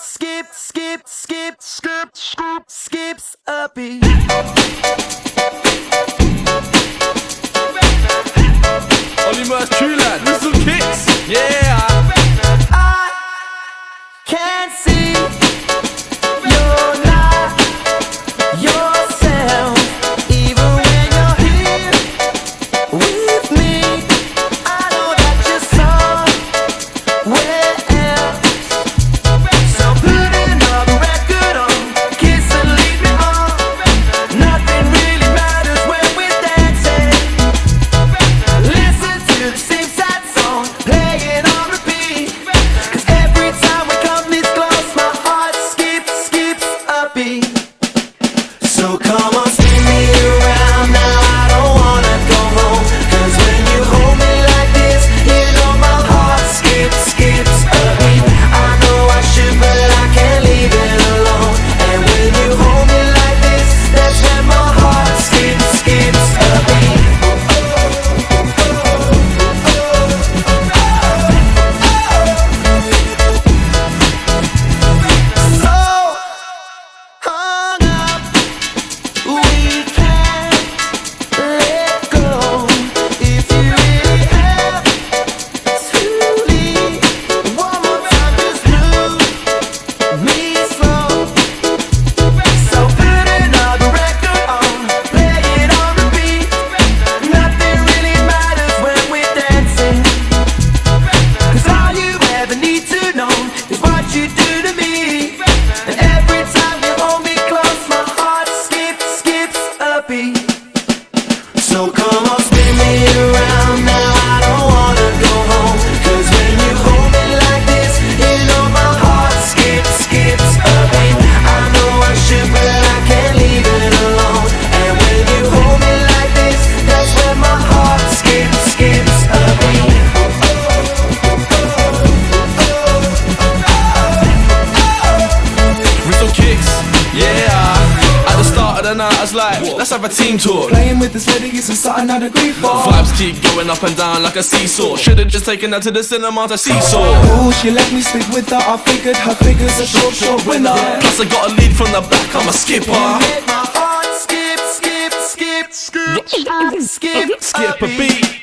skip, skip, skip, skip, skip, skips a beat. So come on, spin me around now. and out, it's like, let's have a team talk. Playing with this lady isn't something I'd agree for. Vibes keep going up and down like a seesaw. Should've just taken her to the cinema to seesaw. Ooh, she let me sleep with her, I figured her figure's a short, short winner. Plus, I got a lead from the back, I'm a skipper. Yeah, skip, skip, skip, skip, skip, skip a beat.